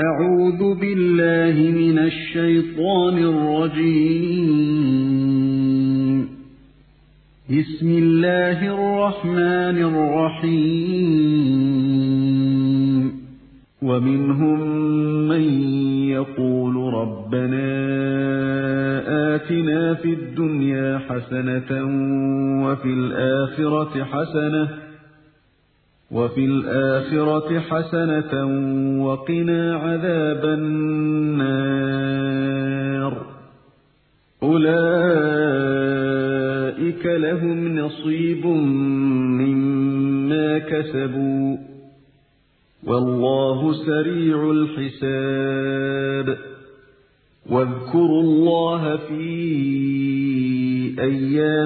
أعوذ بالله من الشيطان الرجيم. بسم الله الرحمن الرحيم. ومنهم من يقول ربنا آتنا في الدنيا حسنة وفي الآخرة حسنة وفي الآخرة حسنة وقنا عذاب النار. أولئك لهم نصيب مما كسبوا. والله سريع الحساب. واذكروا الله في أيام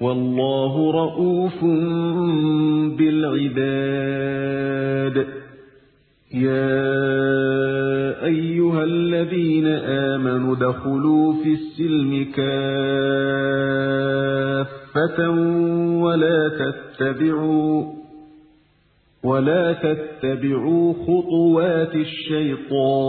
والله رؤوف بالعباد. يا أيها الذين آمنوا دخلوا في السلم كافة ولا تتبعوا ولا تتبعوا خطوات الشيطان.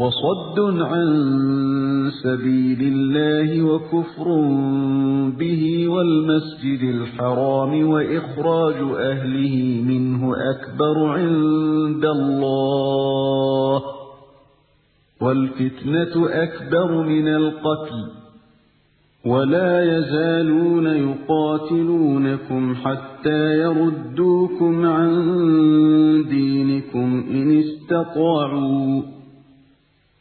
وصد عن سبيل الله وكفر به والمسجد الحرام وإخراج أهله منه أكبر عند الله والفتنة أكبر من القتل ولا يزالون يقاتلونكم حتى يردوكم عن دينكم إن استطاعوا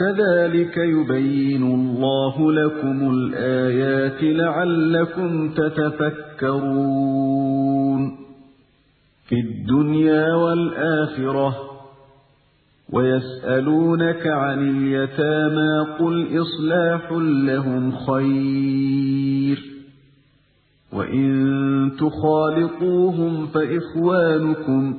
كذلك يبين الله لكم الآيات لعلكم تتفكرون في الدنيا والآخرة ويسألونك عن اليتامى قل إصلاح لهم خير وإن تخالقوهم فإخوانكم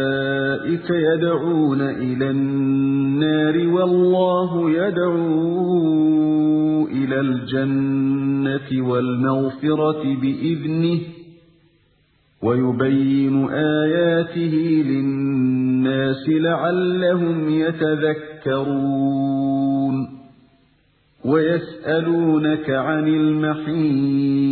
يدعون إلى النار والله يدعو إلى الجنة والمغفرة بإذنه ويبين آياته للناس لعلهم يتذكرون ويسألونك عن المحيض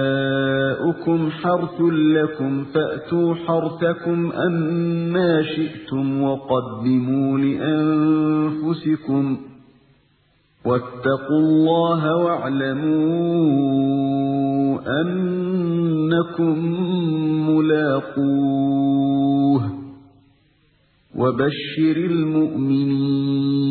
نساؤكم حرث لكم فأتوا حرثكم أما شئتم وقدموا لأنفسكم واتقوا الله واعلموا أنكم ملاقوه وبشر المؤمنين